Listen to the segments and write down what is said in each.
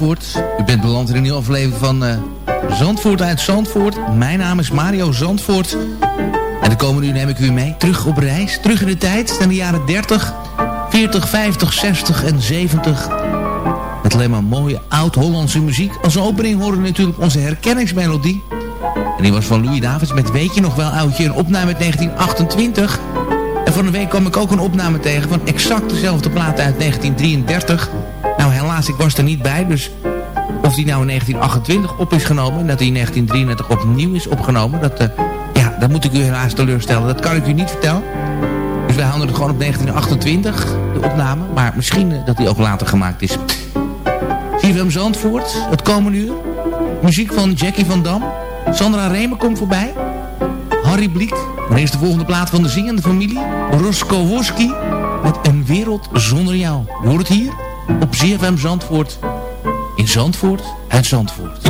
Zandvoort. U bent beland in een nieuwe aflevering van uh, Zandvoort uit Zandvoort. Mijn naam is Mario Zandvoort. En de komende uur neem ik u mee. Terug op reis. Terug in de tijd. In de jaren 30, 40, 50, 60 en 70. Met alleen maar mooie oud-Hollandse muziek. Als opening horen we natuurlijk onze herkenningsmelodie. En die was van Louis Davids met Weet je nog wel oudje. Een opname uit 1928. En van de week kwam ik ook een opname tegen van exact dezelfde plaat uit 1933. Helaas, ik was er niet bij, dus of die nou in 1928 op is genomen... en dat die in 1933 opnieuw is opgenomen... Dat, uh, ja, dat moet ik u helaas teleurstellen. Dat kan ik u niet vertellen. Dus wij houden het gewoon op 1928, de opname. Maar misschien uh, dat die ook later gemaakt is. CFM Zandvoort, het komende uur. Muziek van Jackie van Dam. Sandra Remer komt voorbij. Harry Bliek. Maar eerst de volgende plaat van de zingende familie. Roscoe Woski met Een Wereld Zonder Jou. Je hoort het hier op ZFM Zandvoort. In Zandvoort uit Zandvoort.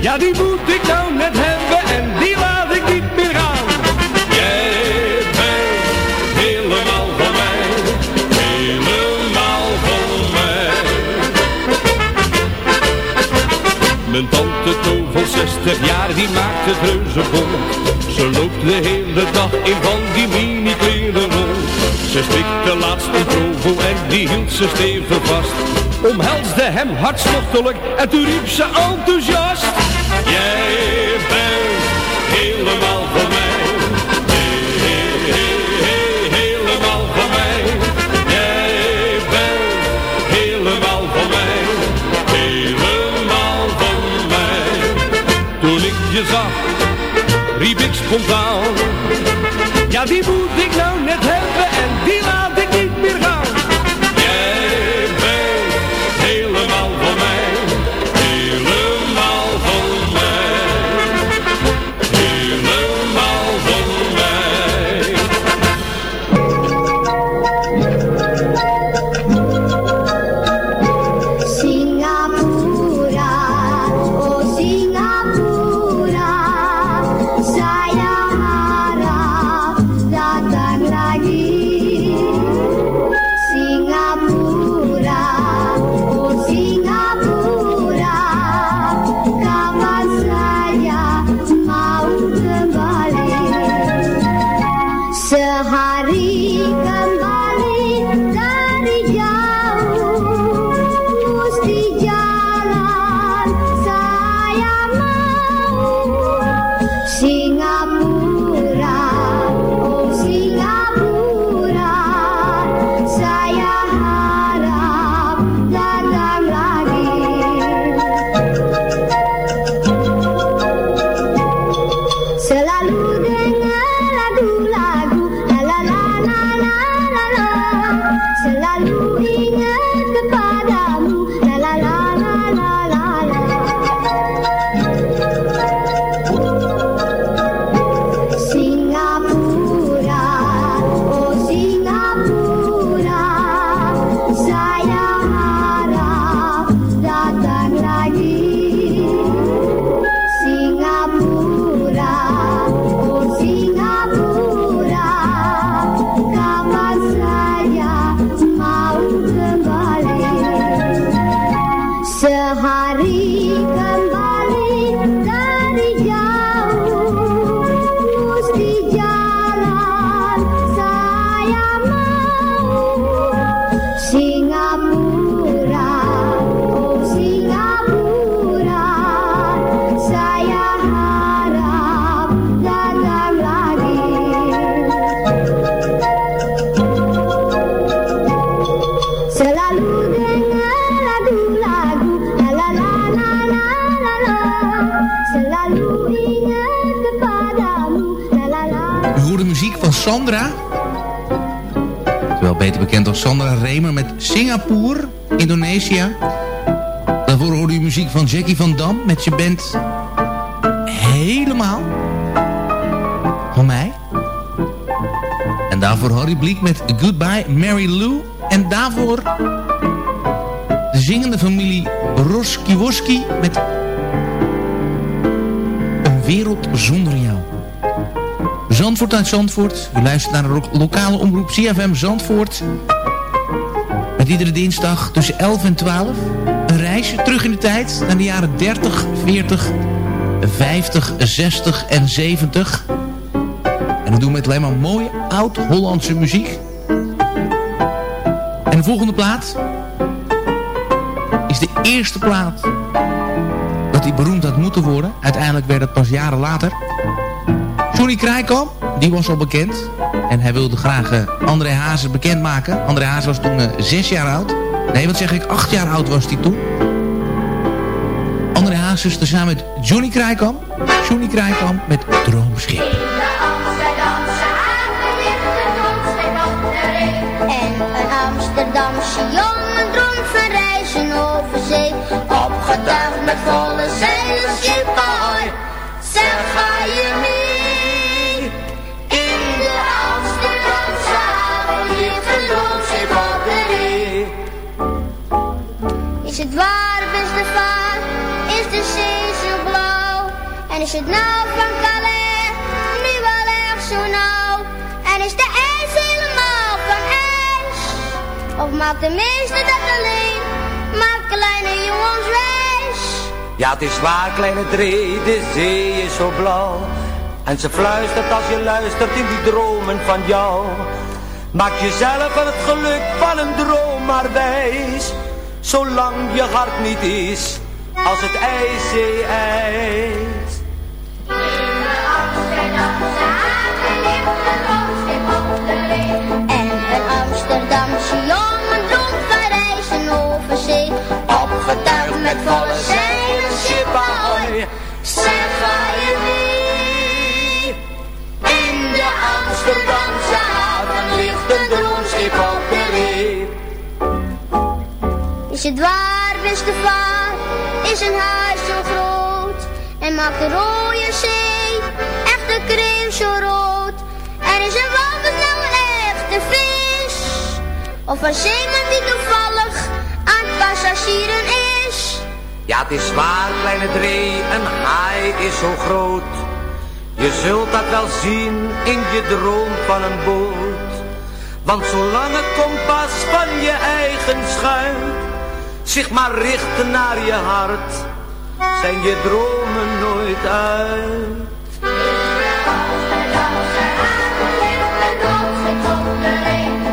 Ja, die moet ik nou net hebben en die laat ik niet meer gaan. Jij bent helemaal voor mij, helemaal voor mij. Mijn tante Toon van 60 jaar, die maakt het reuze bond. Ze loopt de hele dag in van die mini kleren rond. Ze strikte laatst een provo en die hield ze stevig vast. Omhelsde hem hartstochtelijk en toen riep ze enthousiast. Jij bent helemaal voor mij. Helemaal voor mij. Jij bent helemaal voor mij. Helemaal voor mij. Toen ik je zag, riep ik spontaan. Ja, die moet ik Jackie van Dam met je band Helemaal. Van mij. En daarvoor Harry Bleek met Goodbye Mary Lou. En daarvoor de zingende familie Roskiwoski met Een wereld zonder jou. Zandvoort uit Zandvoort. U luistert naar de lokale omroep CFM Zandvoort. Met iedere dinsdag tussen 11 en 12. Een reisje terug in de tijd naar de jaren 30, 40, 50, 60 en 70. En dat doen we met alleen maar mooie oud-Hollandse muziek. En de volgende plaat is de eerste plaat dat hij beroemd had moeten worden. Uiteindelijk werd het pas jaren later. Johnny Krijkamp, die was al bekend. En hij wilde graag uh, André Hazes bekendmaken. André Hazes was toen uh, zes jaar oud. Nee, wat zeg ik, acht jaar oud was hij toen. André Hazes tezamen met Johnny Krijkamp. Johnny Krijkamp met Droomschip. En een Amsterdamse jongen droom van reizen over zee. Opgetuigd met volle zeilen, het waar, beste vaar, is de zee zo blauw? En is het nou van Calais, nu wel erg zo nauw? En is de ijs helemaal van ijs? Of maakt de meeste dat alleen, maar kleine jongens wijs? Ja, het is waar, kleine Dree, de zee is zo blauw. En ze fluistert als je luistert in die dromen van jou. Maak jezelf van het geluk van een droom maar wijs zolang je hart niet is als het ijs. Lee. En een Amsterdamse jongen droom van reizen over zee. Opgetuigd met volle zeilen, schip ahoy, zeg ga je mee. In de Amsterdamse haven ligt een droomschip op de. Is het waar, beste vaar, is een huis zo groot en maakt de rode zee echt de crème zo rood. Er is een walvis nou een echte vis, of een zeeman die toevallig aan passagieren is. Ja, het is waar, kleine Dree, een haai is zo groot. Je zult dat wel zien in je droom van een boot. Want zolang het kompas van je eigen schuit zich maar richten naar je hart, zijn je dromen nooit uit.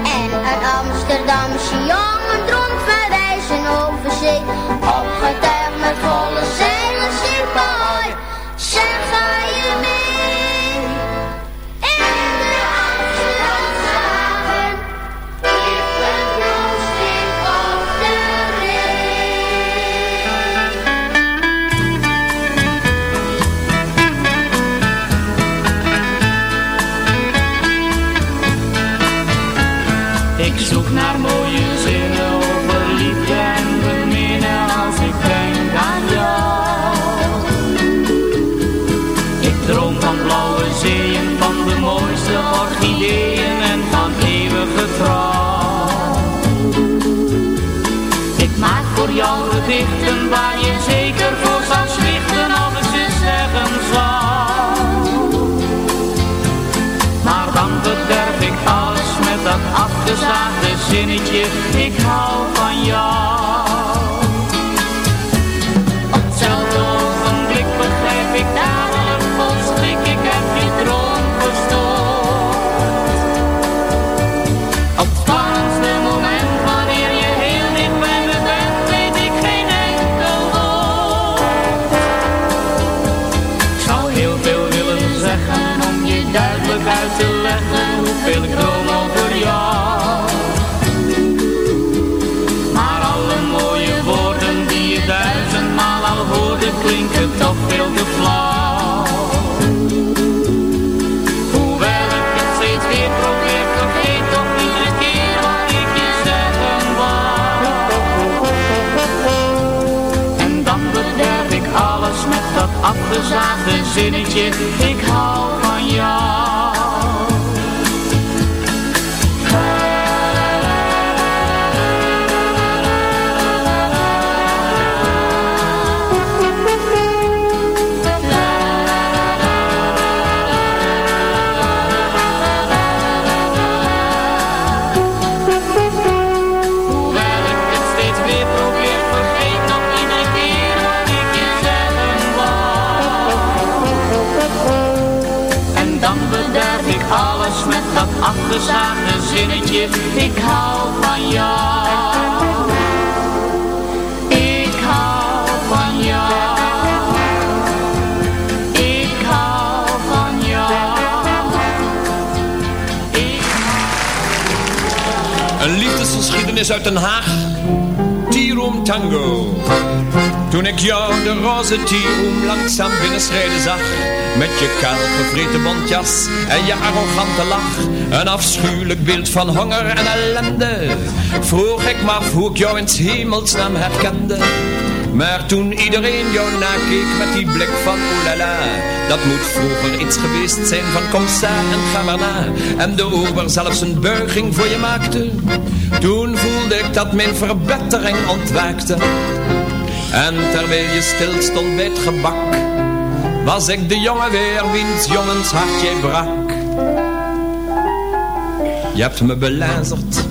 En een Amsterdamse jongen dronk van reizen over zee, waar je zeker voor zou zwichten als het ze zeggen zal. Maar dan bederf ik alles met dat afgezaagde zinnetje, ik hou van jou. Op hetzelfde ogenblik begrijp ik daar. Afgezaagde zinnetje, ik hou afgezaagde zinnetje, ik hou van jou. Ik hou van jou. Ik hou van jou. Ik Een liefdesgeschiedenis uit Den Haag. Tea Room Tango. Toen ik jou de roze tea room langzaam binnenschrijden zag. Met je kaal gevreten bontjas en je arrogante lach. Een afschuwelijk beeld van honger en ellende. Vroeg ik me af hoe ik jou in hemelsnaam herkende. Maar toen iedereen jou nakeek met die blik van oelala Dat moet vroeger iets geweest zijn van kom sta en ga maar na. En de ober zelfs een buiging voor je maakte. Toen voelde ik dat mijn verbetering ontwaakte. En terwijl je stil stond bij het gebak Was ik de jongen weer wiens jongens hart jij brak. Je hebt me belazerd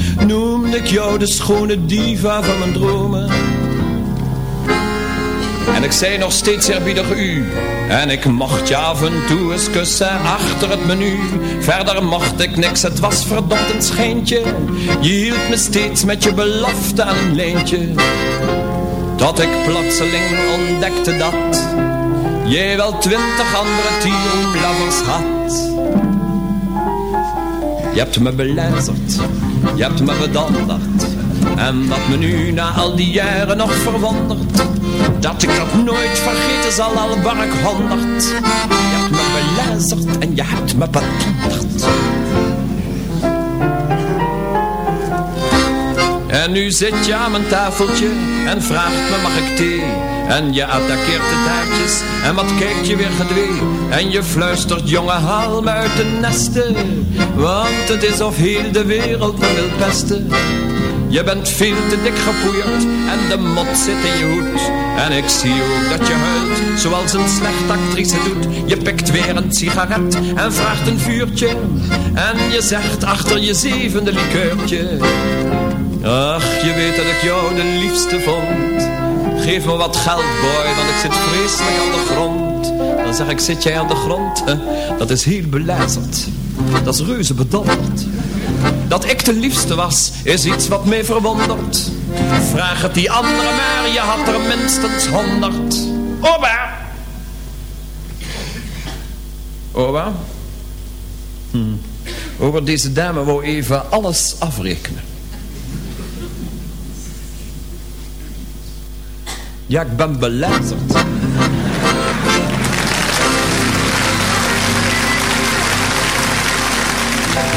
Noemde ik jou de schone diva van mijn dromen. En ik zei nog steeds eerbiedig u. En ik mocht je af en toe eens kussen achter het menu. Verder mocht ik niks, het was verdomd een schijntje. Je hield me steeds met je belofte aan een lijntje. Tot ik plotseling ontdekte dat Jij wel twintig andere tierlovers had. Je hebt me belazerd Je hebt me bedonderd En wat me nu na al die jaren nog verwondert dat ik dat nooit vergeten zal, al ben ik honderd. Je hebt me belazerd en je hebt me bedonderd. En nu zit je aan mijn tafeltje en vraagt me mag ik thee En je attaqueert de taartjes en wat kijkt je weer gedwee En je fluistert jongen haal uit de nesten Want het is of heel de wereld me wil pesten je bent veel te dik gepoeierd en de mot zit in je hoed. En ik zie ook dat je huilt, zoals een slechte actrice doet. Je pikt weer een sigaret en vraagt een vuurtje. En je zegt achter je zevende likeurtje. Ach, je weet dat ik jou de liefste vond. Geef me wat geld, boy, want ik zit vreselijk aan de grond. Dan zeg ik, zit jij aan de grond? Dat is heel belazerd. Dat is reuze bedonderd. Dat ik de liefste was, is iets wat mij verwondert. Vraag het die andere maar, je had er minstens honderd. Oba! Oba? Hm. Over deze dame wou even alles afrekenen. Ja, ik ben belazerd.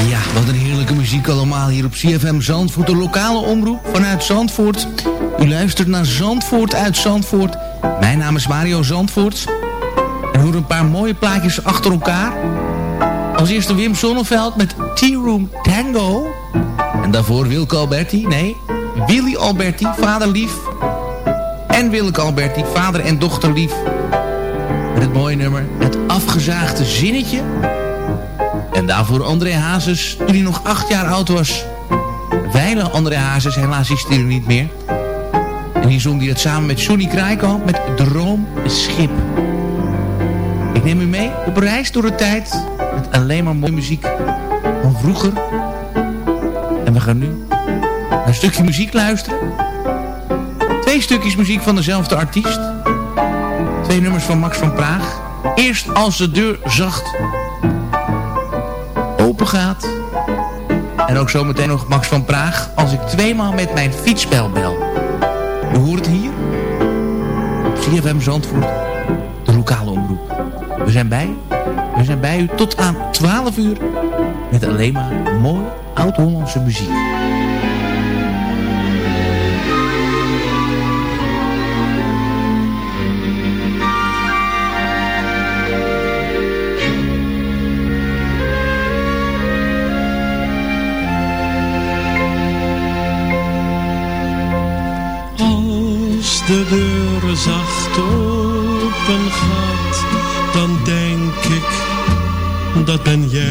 Ja, wat een heerlijke muziek allemaal hier op CFM Zandvoort. De lokale omroep vanuit Zandvoort. U luistert naar Zandvoort uit Zandvoort. Mijn naam is Mario Zandvoort. En hoor een paar mooie plaatjes achter elkaar. Als eerste Wim Sonneveld met Tea Room Tango. En daarvoor Wilke Alberti, nee, Willy Alberti, vader lief. En Willeke Alberti, vader en dochter lief. Met het mooie nummer, het afgezaagde zinnetje... En daarvoor André Hazes, toen hij nog acht jaar oud was. Weile André Hazes, helaas is hij er niet meer. En hier zong hij het samen met Johnny Krijkamp met Droom Schip. Ik neem u mee op reis door de tijd met alleen maar mooie muziek van vroeger. En we gaan nu een stukje muziek luisteren. Twee stukjes muziek van dezelfde artiest. Twee nummers van Max van Praag. Eerst als de deur zacht open gaat. En ook zometeen nog Max van Praag als ik tweemaal met mijn fietsbel bel. U hoort het hier. CFM Zandvoort, de lokale omroep. We zijn bij, we zijn bij u tot aan 12 uur met alleen maar mooi oud-Hollandse muziek. De deur zacht open gaat, dan denk ik, dat ben jij.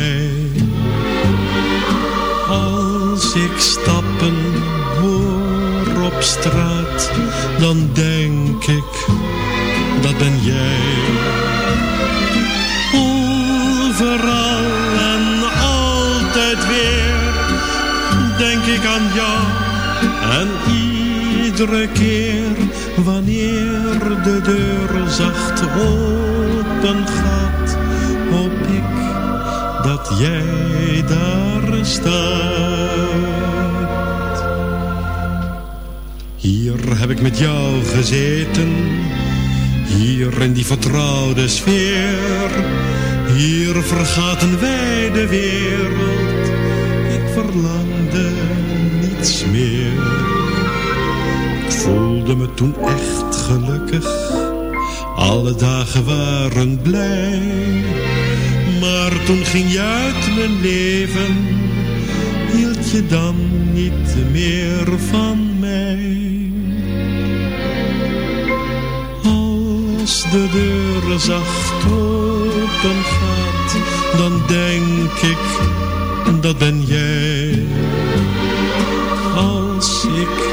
Iedere keer wanneer de deur zacht open gaat, hoop ik dat jij daar staat. Hier heb ik met jou gezeten, hier in die vertrouwde sfeer. Hier vergaten wij de wereld, ik verlangde voelde me toen echt gelukkig, alle dagen waren blij. Maar toen ging je uit mijn leven, hield je dan niet meer van mij. Als de deur zacht open gaat, dan denk ik, dat ben jij.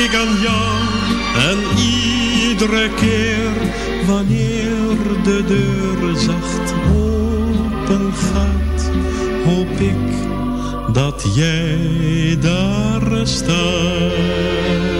Ik aan jou en iedere keer wanneer de deur zacht open gaat, hoop ik dat jij daar staat.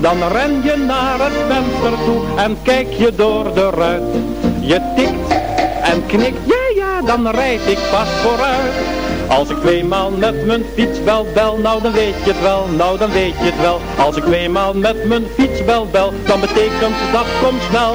Dan ren je naar het venster toe en kijk je door de ruit. Je tikt en knikt, ja ja, dan rijd ik vast vooruit. Als ik tweemaal met mijn fiets bel bel, nou dan weet je het wel, nou dan weet je het wel. Als ik tweemaal met mijn fiets bel bel, dan betekent dat komt snel.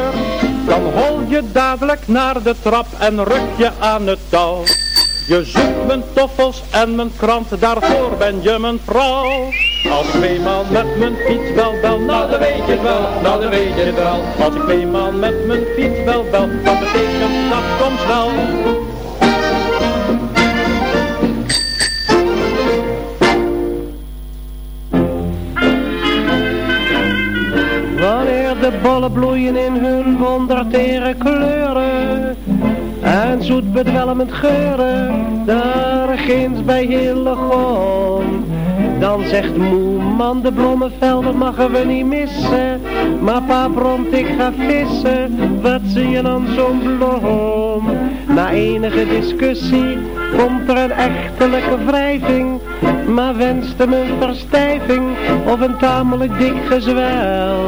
Dan hol je dadelijk naar de trap en ruk je aan het touw. Je zoekt mijn toffels en mijn krant, daarvoor ben je mijn vrouw. Als ik tweemaal met mijn fiets bel bel, nou dan weet je het wel, nou dan weet je het wel. Als ik tweemaal met mijn fiets bel bel, dat betekent dat komt snel. Bollen bloeien in hun wondertere kleuren en zoet bedwelmend geuren, daar ginds bij Hillegom. Dan zegt moe man, de bloemenvelden mogen we niet missen. Maar pa bromt, ik ga vissen, wat zie je dan zo'n bloem? Na enige discussie komt er een echtelijke wrijving. Maar wenste me een verstijving of een tamelijk dik gezwel.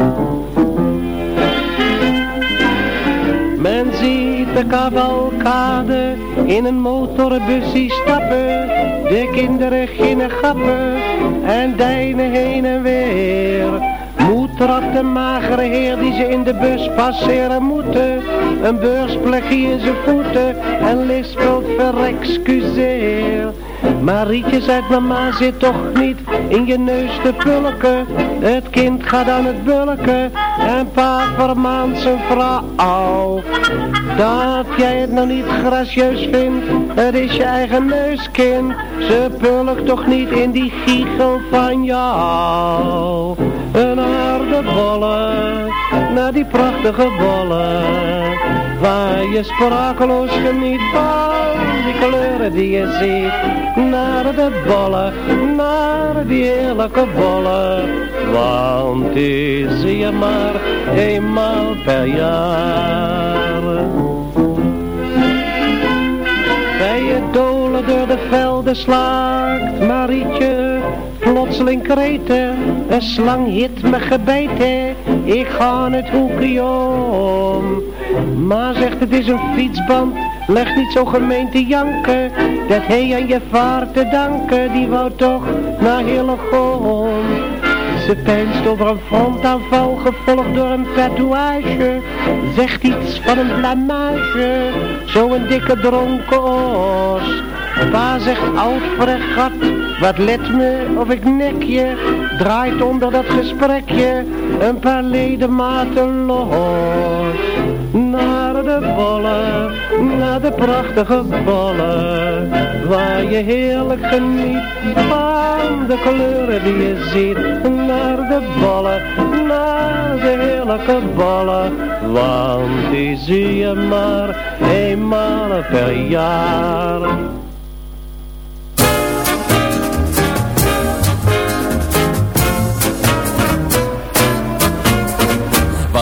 Men ziet de cavalcade in een motorbusje stappen. De kinderen ginnen gappen en deinen heen en weer. Moed trapt de magere heer die ze in de bus passeren moeten. Een beursplekje in zijn voeten en lispelt verexcuseer. Marietje zegt mama zit toch niet in je neus te pulken. Het kind gaat aan het bulken en pa vermaant zijn vrouw. Dat jij het nou niet gracieus vindt, het is je eigen neuskind. Ze pulkt toch niet in die giegel van jou. Naar de bollen, naar die prachtige bollen. Waar je sprakeloos geniet van die kleuren die je ziet. Naar de bollen, naar die heerlijke bollen. Want die zie je maar eenmaal per jaar. Bij je dolen door de velden slaakt Marietje plotseling kreten, een slang hit me gebeten, ik ga het hoekje om. Ma zegt het is een fietsband, leg niet zo gemeen te janken, dat hij aan je vaart te danken, die wou toch naar Hillegom. Ze pijnst over een frontaanval, gevolgd door een tatoeage. Zegt iets van een blamage, zo'n dikke dronken os. Pa zegt oud fregat, wat let me of ik nek je. Draait onder dat gesprekje een paar ledematen los. Naar de bollen, naar de prachtige bollen. Waar je heerlijk geniet van de kleuren die je ziet. Naar de bollen, naar de heerlijke bollen. Want die zie je maar eenmaal per jaar.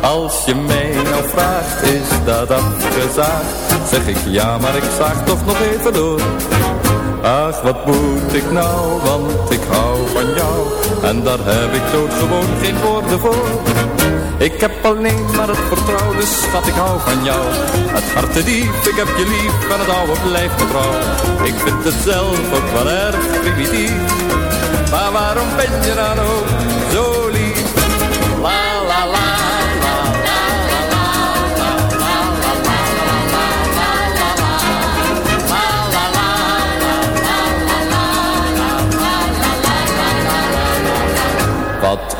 Als je mij nou vraagt, is dat afgezaagd? Zeg ik ja, maar ik zaag toch nog even door. Ach, wat moet ik nou, want ik hou van jou. En daar heb ik gewoon geen woorden voor. Ik heb alleen maar het vertrouwen, dus schat, ik hou van jou. Het hart te diep, ik heb je lief, en het oude blijft trouw. Ik vind het zelf ook wel erg primitief. Maar waarom ben je dan ook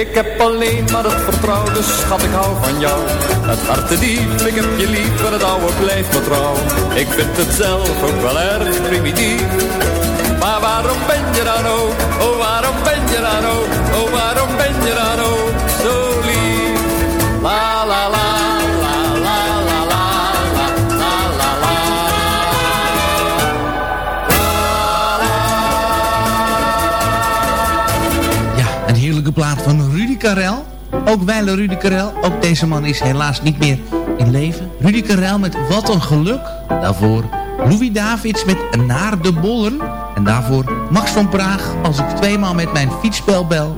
Ik heb alleen maar het vertrouwen, dus schat ik hou van jou. Het hart diep, ik heb je lief en het oude blijft me trouw. Ik vind het zelf ook wel erg primitief. Maar waarom ben je dan ook, oh waarom ben je dan ook, oh waarom ben je dan ook zo lief? La la la. Plaat van Rudy Karel. Ook wijle Rudy Karel. Ook deze man is helaas niet meer in leven. Rudy Karel met Wat een geluk. Daarvoor Louis Davids met Naar de Bollen. En daarvoor Max van Praag als ik tweemaal met mijn fietsbel bel.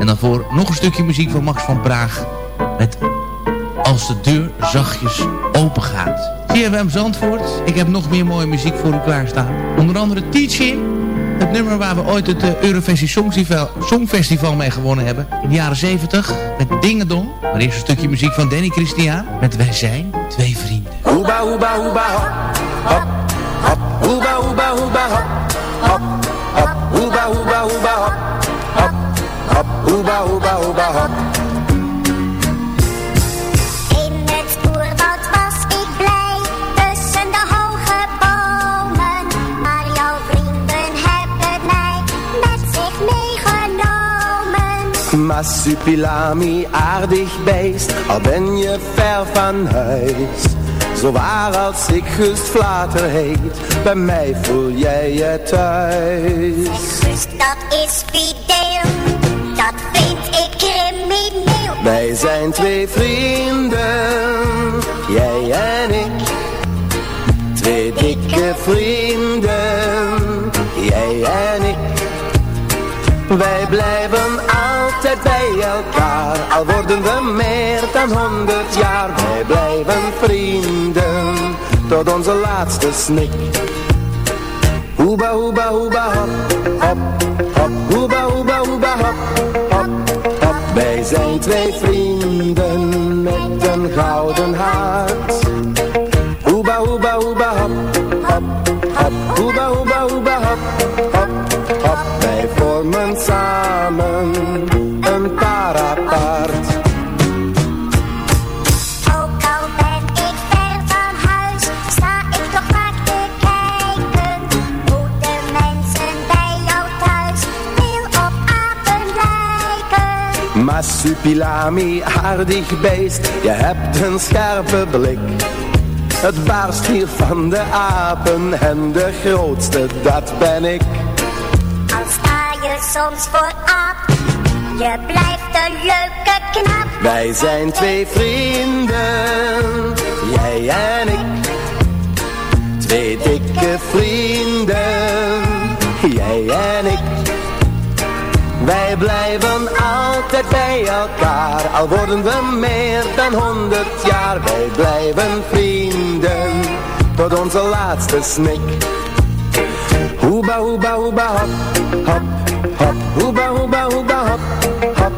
En daarvoor nog een stukje muziek van Max van Praag. Met Als de deur zachtjes open gaat. CFM Zandvoort. Ik heb nog meer mooie muziek voor u klaarstaan. Onder andere Teaching. Het nummer waar we ooit het uh, Eurovisie Songfestival, Songfestival mee gewonnen hebben. In de jaren 70 met Dingedong. Maar eerst een stukje muziek van Danny Christian. Met Wij zijn twee vrienden. Hoeba, hoeba, hoeba, hop. Hop, hop. Hoeba, hoeba, hoeba, hop. Hop, hop. Hoeba, hoeba, hoeba, hop. Hop, hop. Hoeba, hoeba, hoeba, hop. Massupilami, aardig beest, al ben je ver van huis. Zo waar als ik Gust Vlater heet, bij mij voel jij je thuis. Gust, dat is fideel, dat vind ik crimineel. Wij zijn twee vrienden, jij en ik. Twee dikke vrienden, jij en ik. Wij blijven altijd altijd bij elkaar. Al worden we meer dan honderd jaar, wij blijven vrienden. Tot onze laatste snik. Hoeba, hoeba, hoeba, hop, hop, hop. Hoeba, hoeba, hoeba, hop, hop, hop. Wij zijn twee vrienden Masupilami, aardig beest, je hebt een scherpe blik. Het baarst hier van de apen en de grootste, dat ben ik. Al sta je soms voor aap, je blijft een leuke knap. Wij zijn twee vrienden, jij en ik. Twee dikke vrienden, jij en ik. Wij blijven altijd bij elkaar, al worden we meer dan honderd jaar. Wij blijven vrienden, tot onze laatste snik. Hoeba, hoeba, hoeba, hop, hop, hop. Hoeba, hoeba, hoeba, hop, hop,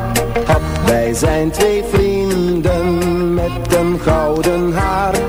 hop. Wij zijn twee vrienden met een gouden hart.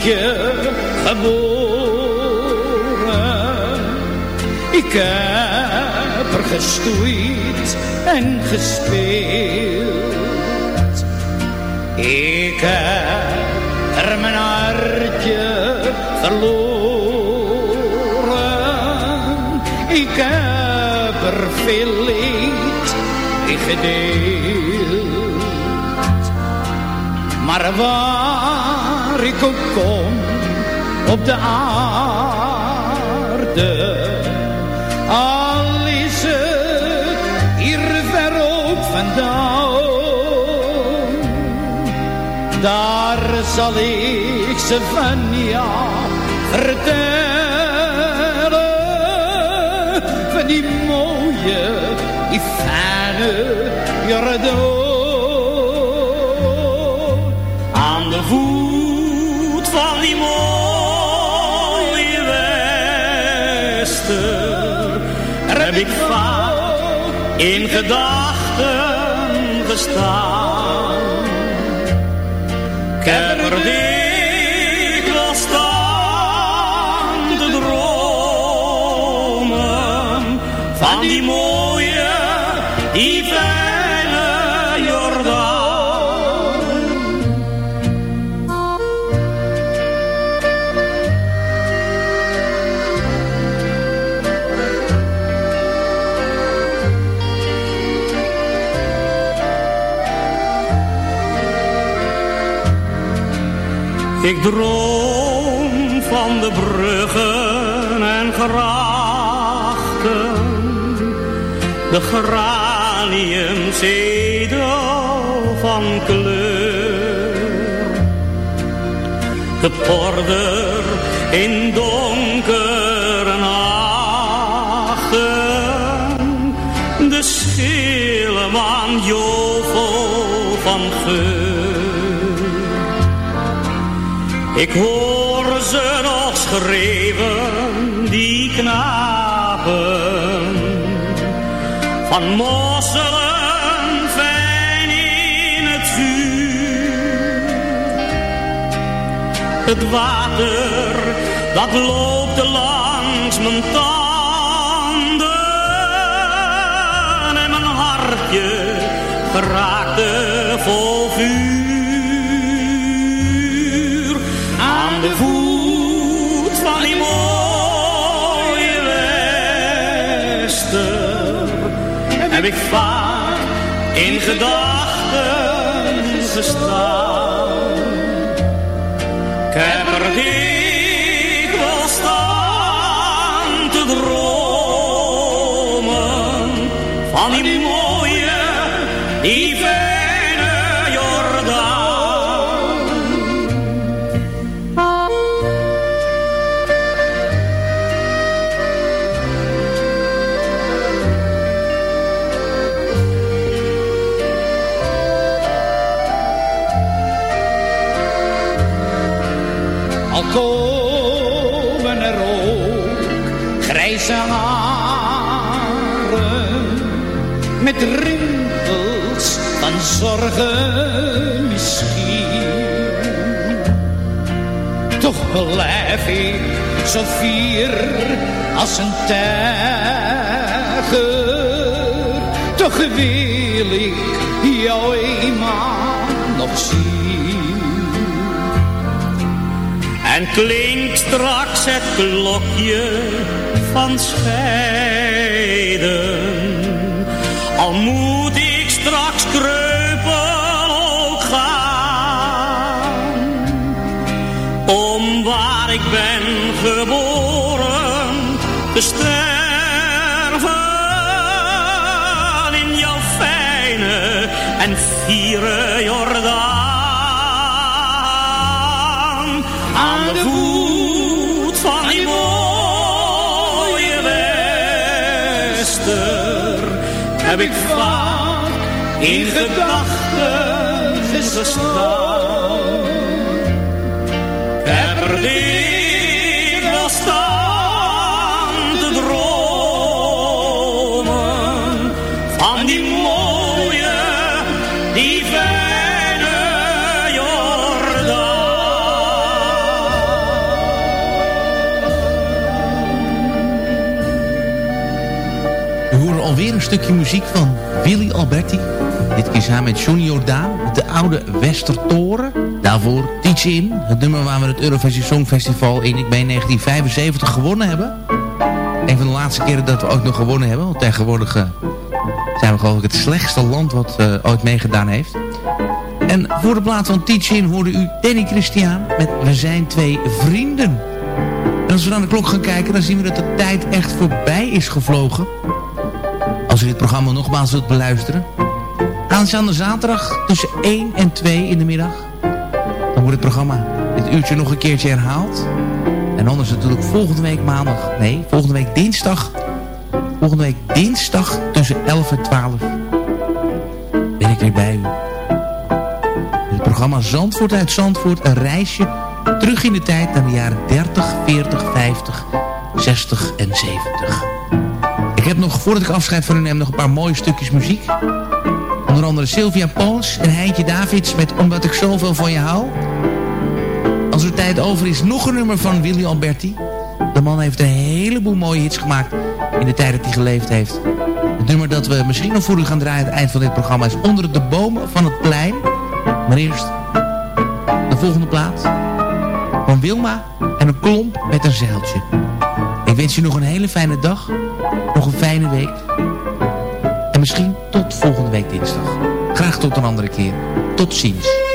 Kindje geboren. Ik heb er gestoeid en gespeeld. Ik heb er mijn hartje verloren. Ik heb er veel leed in gedeeld. Maar waar ook kom op de aarde, al is het hier ver ook vandaan, daar zal ik ze van ja vertellen, van die mooie, die fijne. Ik vaak in gedachten gestaan. Ik heb er dikwijls staan te dromen van die mooie, die Ik droom van de bruggen en grachten, de graniumzedel van kleur. De porder in donkere nachten, de schilleman jovel van geur. Ik hoor ze nog schreeuwen, die knapen, van mosselen fijn in het vuur. Het water, dat loopt langs mijn tanden en mijn hartje geraakte vol vuur. Heb ik vaak in gedachten gestaan. Ik heb er dikwijls staan te dromen van die mooie, die Al komen er ook grijze haren met rimpels van zorgen misschien. Toch blijf ik zo fier als een tijger. Toch wil ik jou eenmaal nog zien. Klinkt straks het klokje van scheiden. Al moet ik straks kreupel ook gaan. Om waar ik ben geboren te sterven. In jouw fijne en vieren Jordaan. Heb ik vaak in gedachten gestaan. Lekker stukje muziek van Willy Alberti. Dit keer samen met Johnny Jordaan, de oude Westertoren. Daarvoor Teach In, het nummer waar we het Eurovisie Songfestival in, ik ben 1975 gewonnen hebben. Een van de laatste keren dat we ook nog gewonnen hebben, want tegenwoordig uh, zijn we geloof ik het slechtste land wat uh, ooit meegedaan heeft. En voor de plaats van Teach In hoorde u Danny Christian met We zijn twee vrienden. En als we naar de klok gaan kijken, dan zien we dat de tijd echt voorbij is gevlogen. Als u dit programma nogmaals wilt beluisteren. Aanstaande zaterdag tussen 1 en 2 in de middag. Dan wordt het programma dit uurtje nog een keertje herhaald. En anders natuurlijk volgende week maandag. Nee, volgende week dinsdag. Volgende week dinsdag tussen 11 en 12. Ben ik weer bij u. Het programma Zandvoort uit Zandvoort. Een reisje terug in de tijd naar de jaren 30, 40, 50, 60 en 70. Ik heb nog, voordat ik afscheid van u neem, nog een paar mooie stukjes muziek. Onder andere Sylvia Poons en Heintje Davids met Omdat ik zoveel van je hou. Als er tijd over is, nog een nummer van Willy Alberti. De man heeft een heleboel mooie hits gemaakt in de tijd dat hij geleefd heeft. Het nummer dat we misschien nog voor u gaan draaien aan het eind van dit programma is Onder de bomen van het plein. Maar eerst de volgende plaat van Wilma en een klomp met een zeiltje. Ik wens je nog een hele fijne dag, nog een fijne week. En misschien tot volgende week dinsdag. Graag tot een andere keer. Tot ziens.